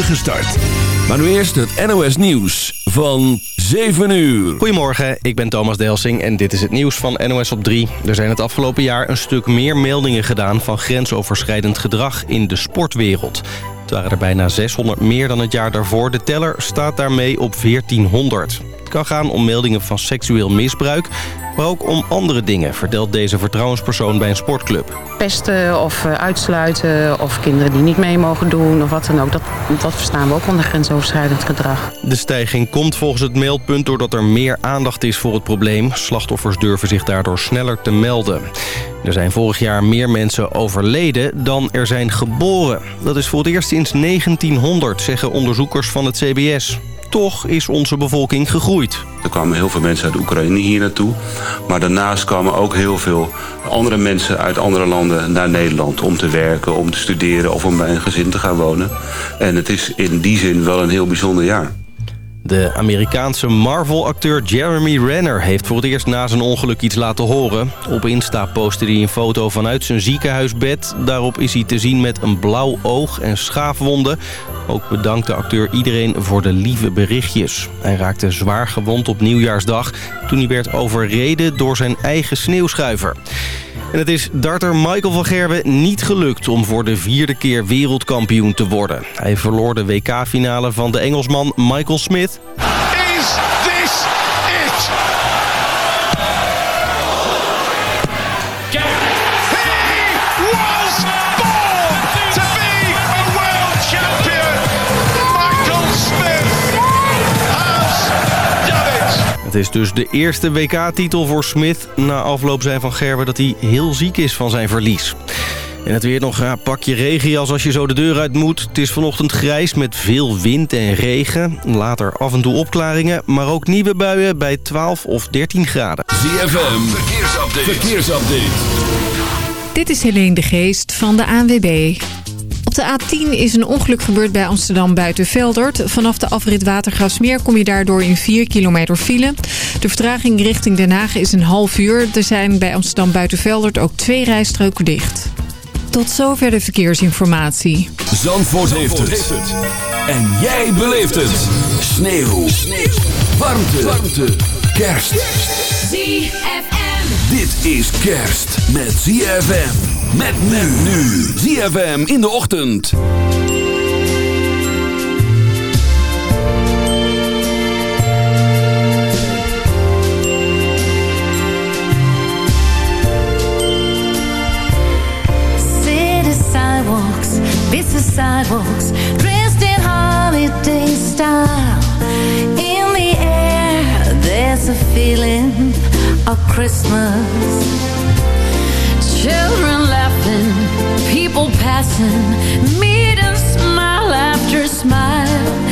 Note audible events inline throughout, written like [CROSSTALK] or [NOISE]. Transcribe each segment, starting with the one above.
start. Maar nu eerst het NOS Nieuws van 7 uur. Goedemorgen, ik ben Thomas Delsing en dit is het nieuws van NOS op 3. Er zijn het afgelopen jaar een stuk meer meldingen gedaan... van grensoverschrijdend gedrag in de sportwereld. Het waren er bijna 600 meer dan het jaar daarvoor. De teller staat daarmee op 1400. Kan gaan om meldingen van seksueel misbruik maar ook om andere dingen, vertelt deze vertrouwenspersoon bij een sportclub. Pesten of uh, uitsluiten of kinderen die niet mee mogen doen of wat dan ook. Dat, dat verstaan we ook onder grensoverschrijdend gedrag. De stijging komt volgens het meldpunt doordat er meer aandacht is voor het probleem. Slachtoffers durven zich daardoor sneller te melden. Er zijn vorig jaar meer mensen overleden dan er zijn geboren. Dat is voor het eerst sinds 1900, zeggen onderzoekers van het CBS. Toch is onze bevolking gegroeid. Er kwamen heel veel mensen uit Oekraïne hier naartoe. Maar daarnaast kwamen ook heel veel andere mensen uit andere landen naar Nederland... om te werken, om te studeren of om bij een gezin te gaan wonen. En het is in die zin wel een heel bijzonder jaar. De Amerikaanse Marvel-acteur Jeremy Renner heeft voor het eerst na zijn ongeluk iets laten horen. Op Insta postte hij een foto vanuit zijn ziekenhuisbed. Daarop is hij te zien met een blauw oog en schaafwonden. Ook bedankt de acteur iedereen voor de lieve berichtjes. Hij raakte zwaar gewond op nieuwjaarsdag toen hij werd overreden door zijn eigen sneeuwschuiver. En het is darter Michael van Gerwen niet gelukt om voor de vierde keer wereldkampioen te worden. Hij verloor de WK-finale van de Engelsman Michael Smith. Is Het is dus de eerste WK-titel voor Smith. Na afloop zijn van Gerwen dat hij heel ziek is van zijn verlies. En het weer nog, ja, pak je regenjas als je zo de deur uit moet. Het is vanochtend grijs met veel wind en regen. Later af en toe opklaringen, maar ook nieuwe buien bij 12 of 13 graden. ZFM, verkeersupdate. verkeersupdate. Dit is Helene de Geest van de ANWB. Op de A10 is een ongeluk gebeurd bij Amsterdam buiten Veldert. Vanaf de afrit Watergraafsmeer kom je daardoor in 4 kilometer file. De vertraging richting Den Haag is een half uur. Er zijn bij Amsterdam buiten Veldert ook twee rijstroken dicht. Tot zover de verkeersinformatie. Zandvoort, heeft, het. En jij beleeft het. Sneeuw. Sneeuw. Warmte. Warmte. Kerst. ZFM. Dit is kerst met ZFM. Met men nu. ZFM in de ochtend. Sidewalks, dressed in holiday style. In the air, there's a feeling of Christmas. Children laughing, people passing, meet and smile after smile.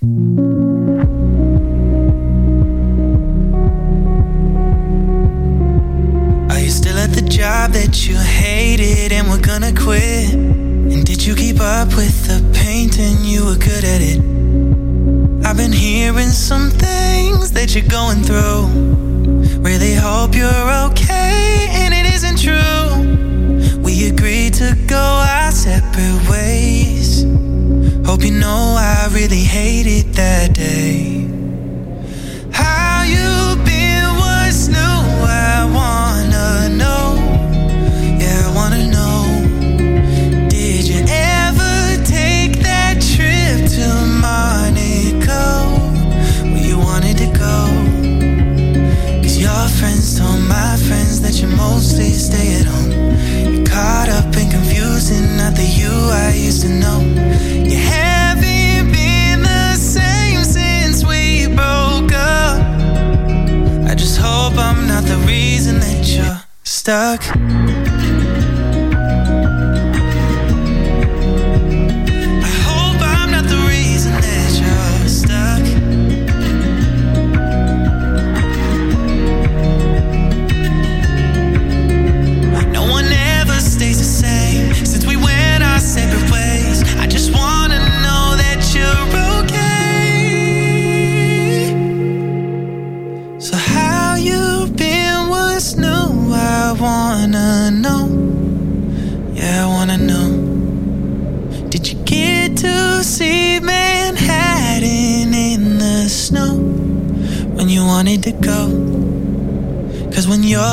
Really stuck.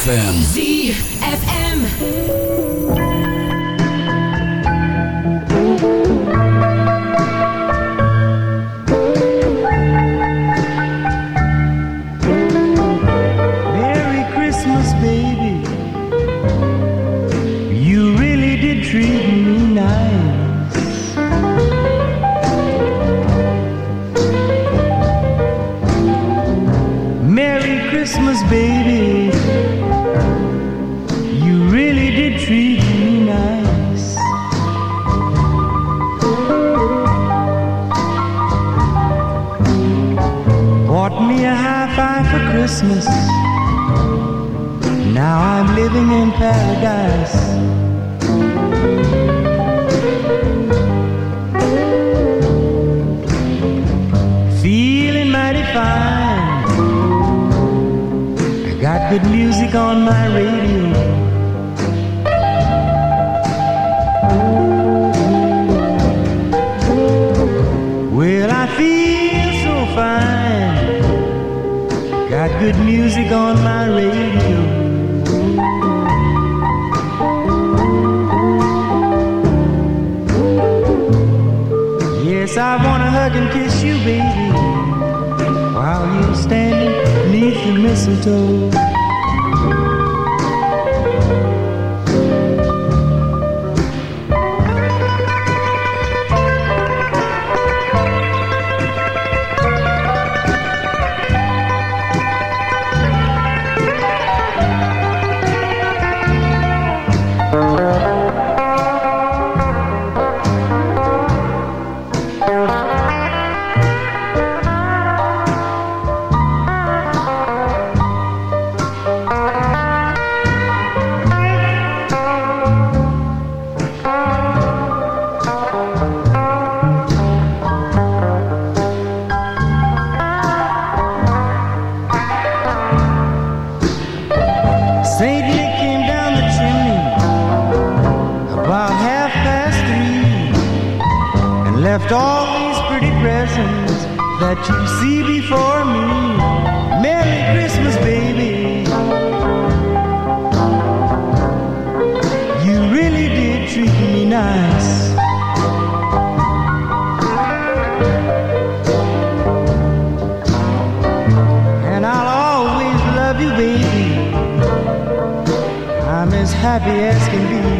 ZFM. Merry Christmas, baby. You really did treat me nice. Merry Christmas baby left all these pretty presents that you see before me. Merry Christmas, baby. You really did treat me nice. And I'll always love you, baby. I'm as happy as can be.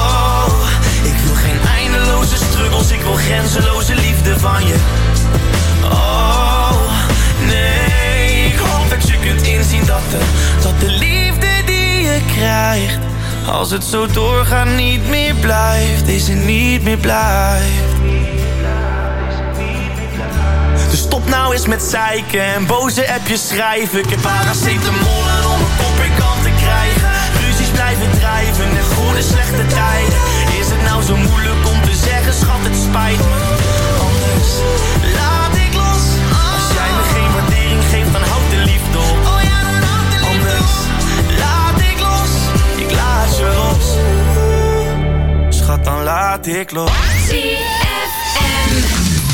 struggles, ik wil grenzeloze liefde van je. Oh, nee, ik hoop dat je kunt inzien dat de, dat de liefde die je krijgt, als het zo doorgaat niet meer blijft, deze niet meer blijft. Dus stop nou eens met zeiken en boze appjes schrijven. Ik heb paracetamol om een kop in kant te krijgen. Ruzies blijven drijven en goede slechte tijden. Is het nou zo moeilijk om zeggen, schat, het spijt me. Anders laat ik geeft, dan houd de liefde op. Oh ja, dan houd de liefde Anders laat ik los, ik laat je los. Schat, dan laat ik los. ZFM,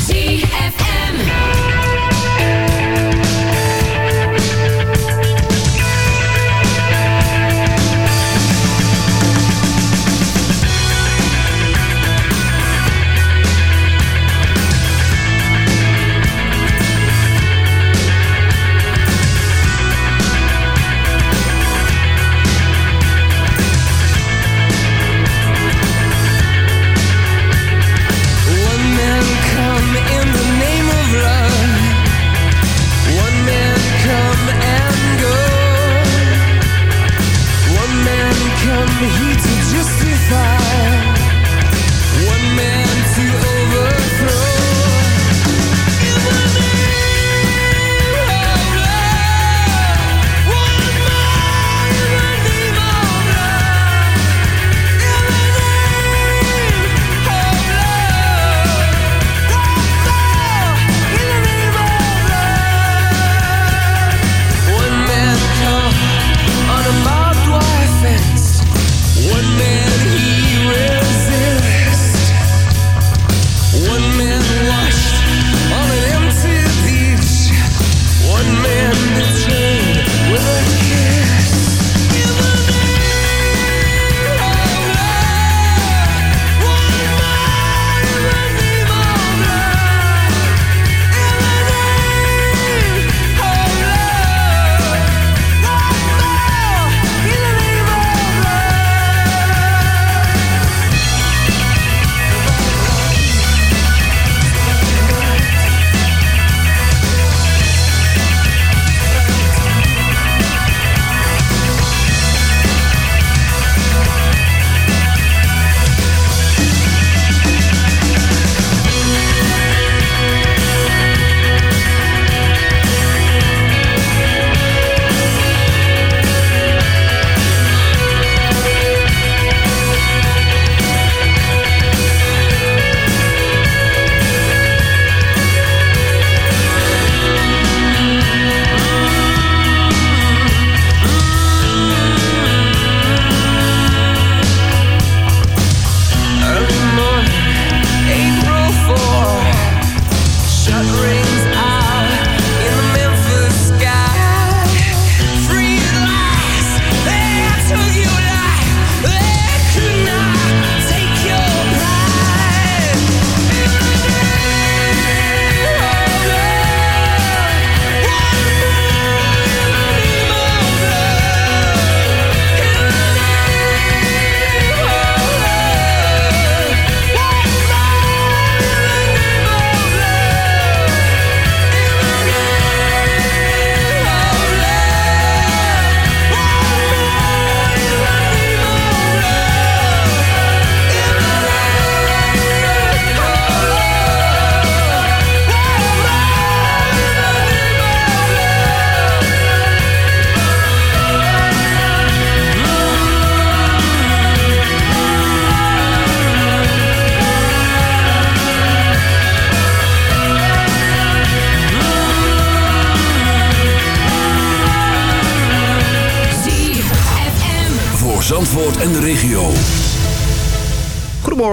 ZFM.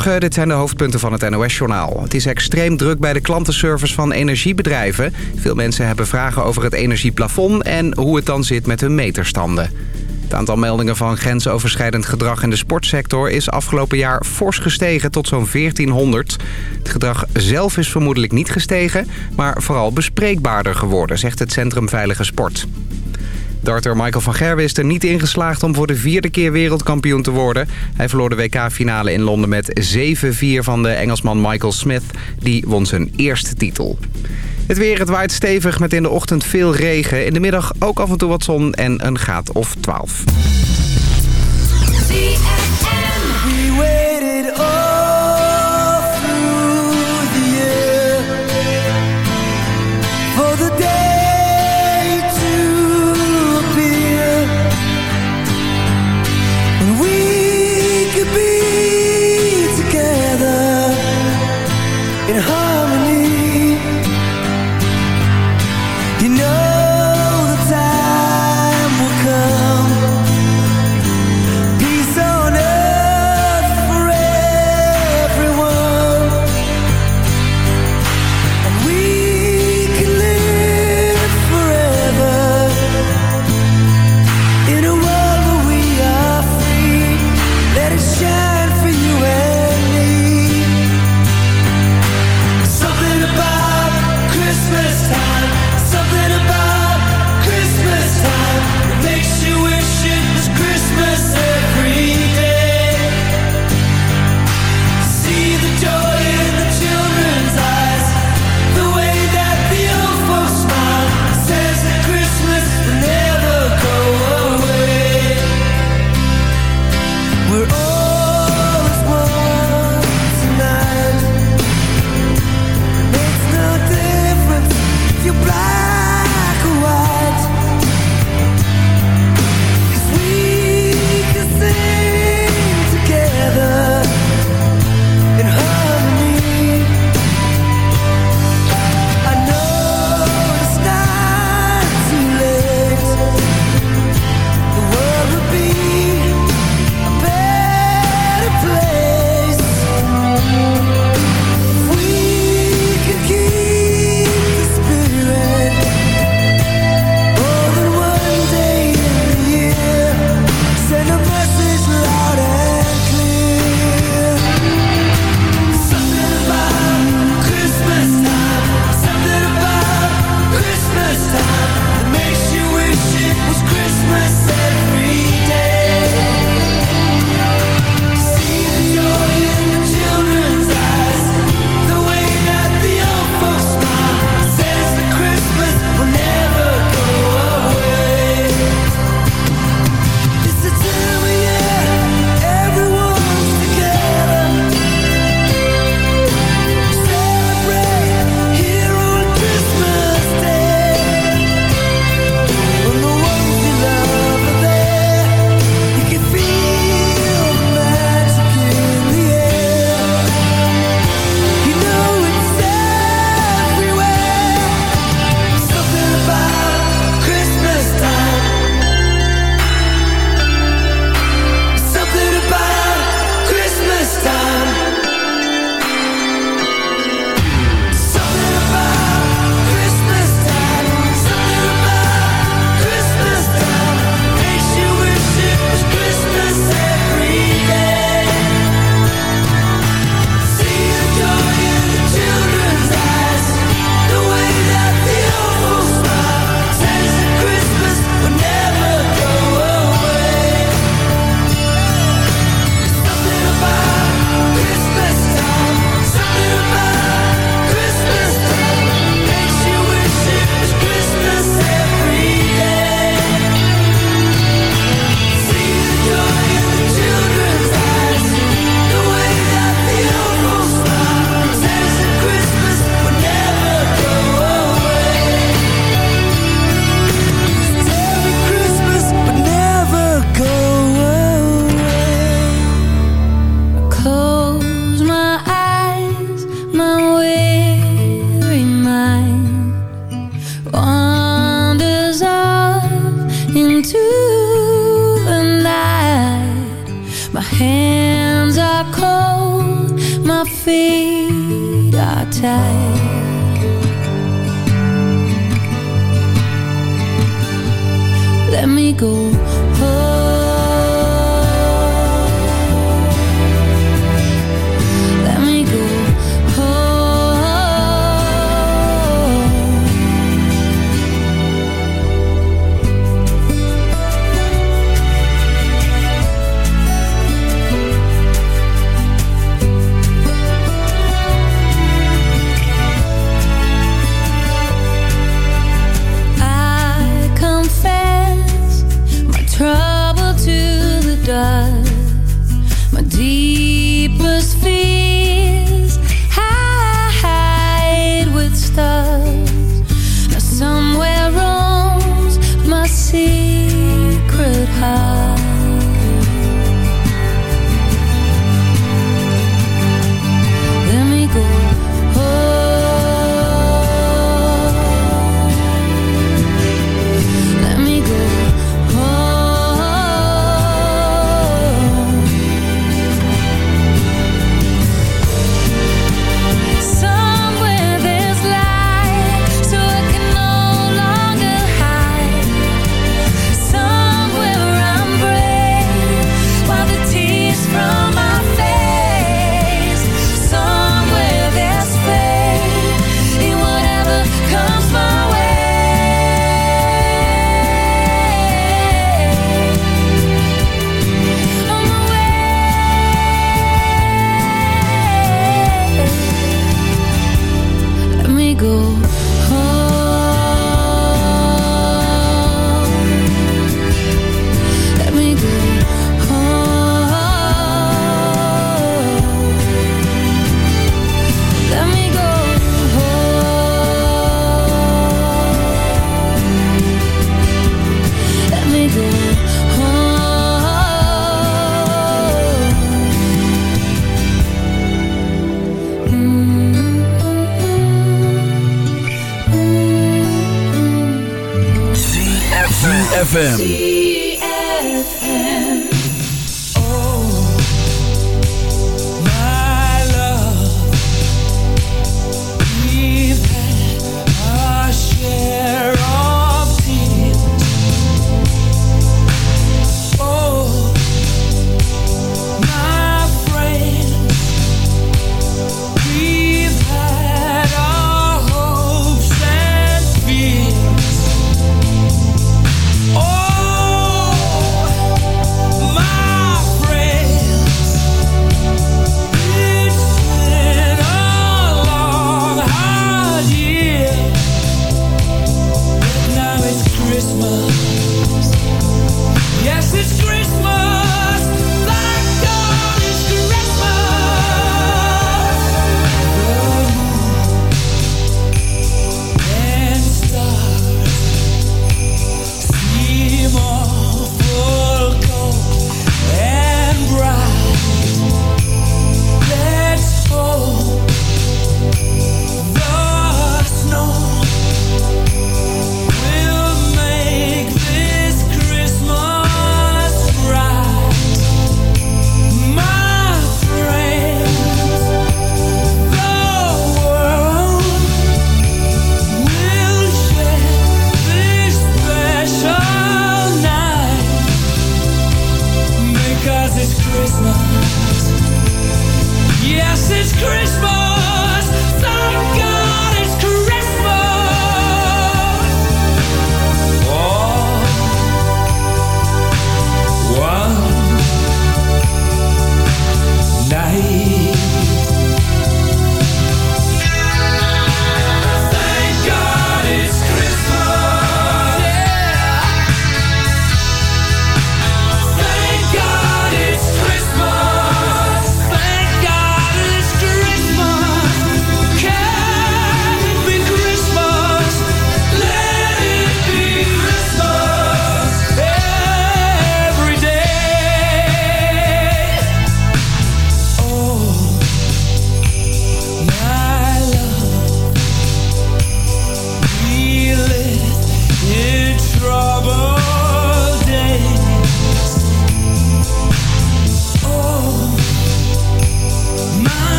Dit zijn de hoofdpunten van het NOS-journaal. Het is extreem druk bij de klantenservice van energiebedrijven. Veel mensen hebben vragen over het energieplafond en hoe het dan zit met hun meterstanden. Het aantal meldingen van grensoverschrijdend gedrag in de sportsector is afgelopen jaar fors gestegen tot zo'n 1400. Het gedrag zelf is vermoedelijk niet gestegen, maar vooral bespreekbaarder geworden, zegt het Centrum Veilige Sport. Darter Michael van Gerwen is er niet in geslaagd om voor de vierde keer wereldkampioen te worden. Hij verloor de WK-finale in Londen met 7-4 van de Engelsman Michael Smith. Die won zijn eerste titel. Het weer, het waait stevig met in de ochtend veel regen. In de middag ook af en toe wat zon en een graad of 12.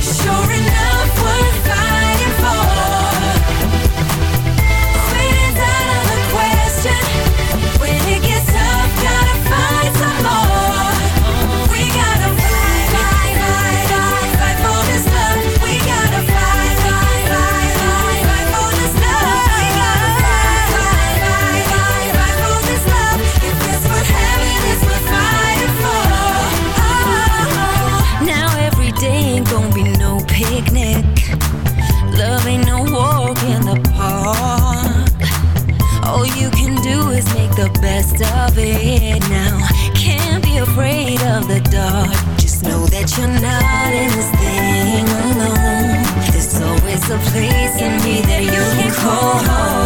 Sure enough, place in me that you can call home.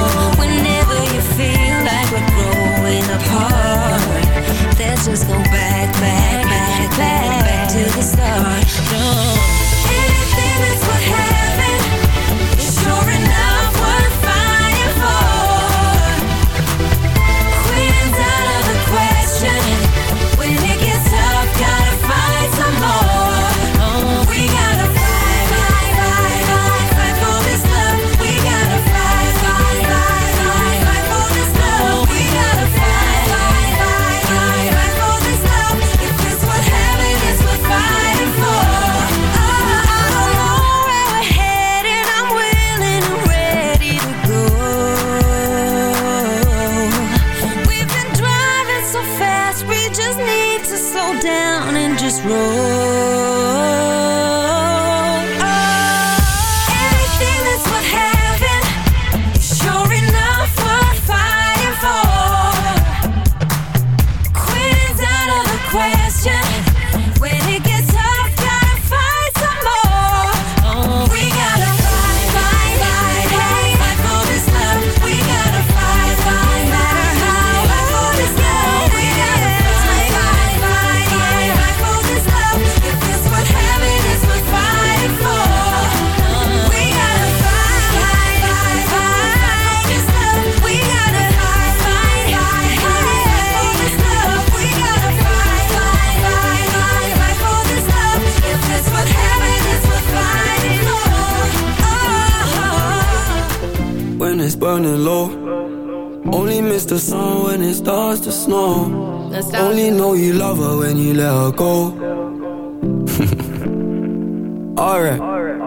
Alright.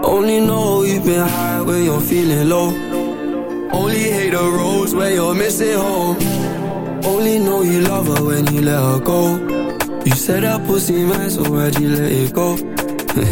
Only know you've been high when you're feeling low. Only hate the roads when you're missing home. Only know you love her when you let her go. You said that pussy man, so why'd you let it go? [LAUGHS]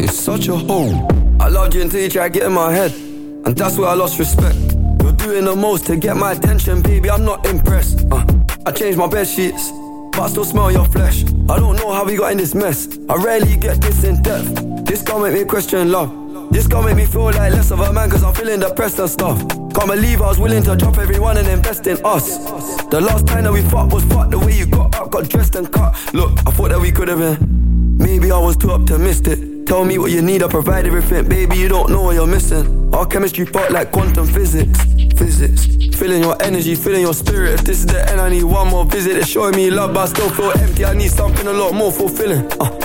it's such a hole. I loved you until you tried to get in my head. And that's where I lost respect. You're doing the most to get my attention, baby. I'm not impressed. Uh, I changed my bed sheets, but I still smell your flesh. I don't know how we got in this mess. I rarely get this in depth. This can't make me question love. This can't make me feel like less of a man, cause I'm feeling depressed and stuff. Can't believe I was willing to drop everyone and invest in us. The last time that we fucked was fucked the way you got up, got dressed and cut. Look, I thought that we could have been. Maybe I was too optimistic. Tell me what you need, I provide everything. Baby, you don't know what you're missing. Our chemistry fought like quantum physics. Physics. Feeling your energy, feeling your spirit. If this is the end, I need one more visit. It's showing me love, but I still feel empty. I need something a lot more fulfilling. Uh,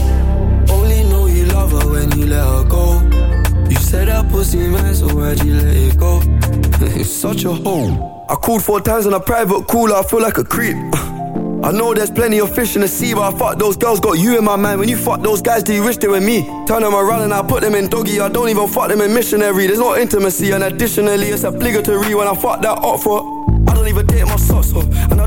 you let her go? You said that pussy man, so why'd you let it go? [LAUGHS] It's such a hoe. I called four times on a private cooler, I feel like a creep. [SIGHS] I know there's plenty of fish in the sea, but I fuck those girls, got you in my mind. When you fuck those guys, do you wish they were me? Turn them around and I put them in doggy. I don't even fuck them in missionary. There's no intimacy, and additionally, it's obligatory when I fuck that up for. I don't even date my socks, off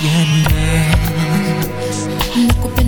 ja, up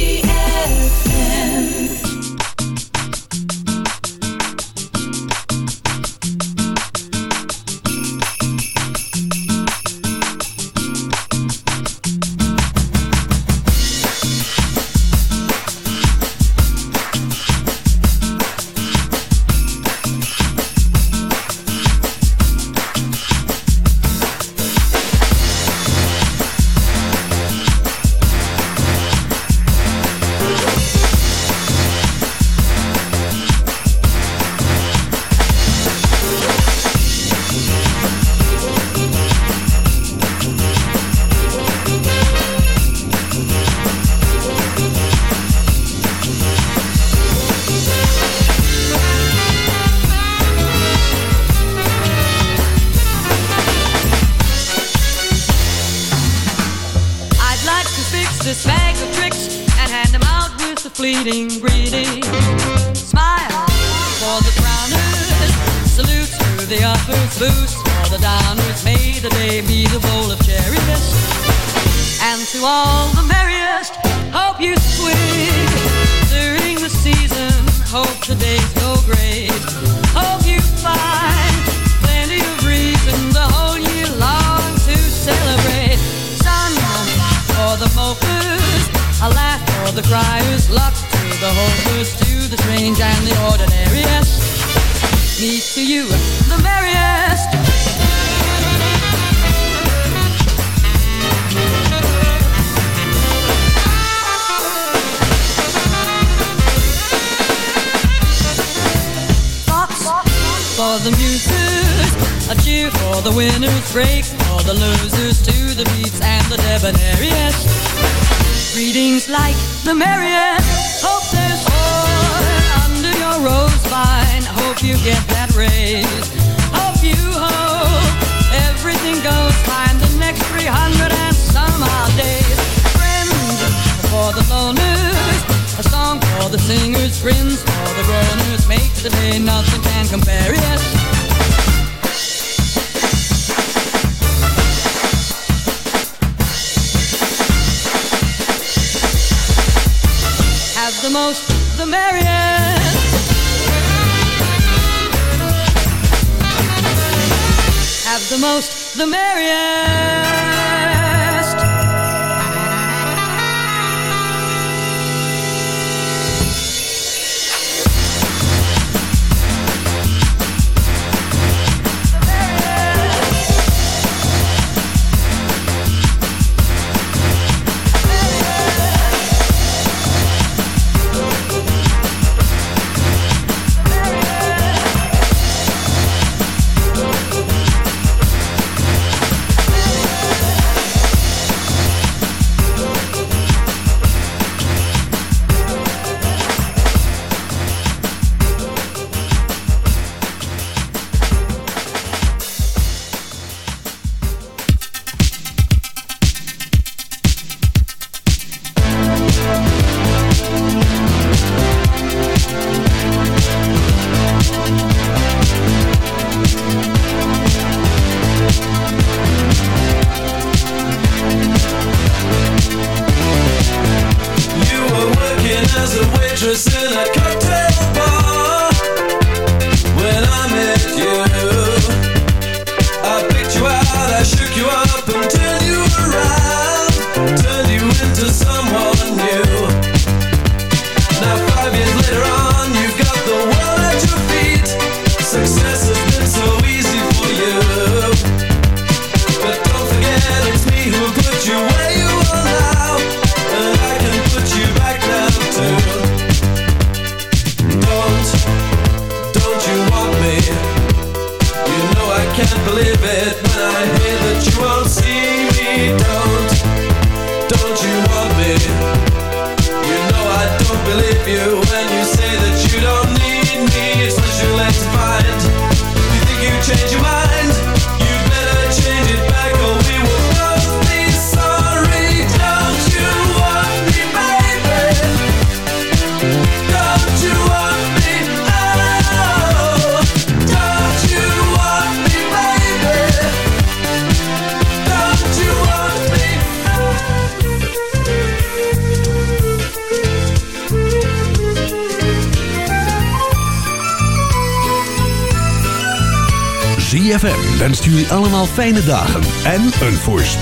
of the criers, locked to the hopeless, to the strange and the ordinariest. Me to you, the merriest. for the muses, a cheer for the winners, break for the losers, to the beats and the debonairiest. Greetings like the merriest. Hope there's joy under your rose vine. Hope you get that raise. Hope you hope everything goes fine the next 300 and some odd days. Friends for the loners, a song for the singers. Friends for the groaners. Make the day nothing can compare. Yes. the most, the merriest. Have the most, the merriest. fijne dagen en een voorspel.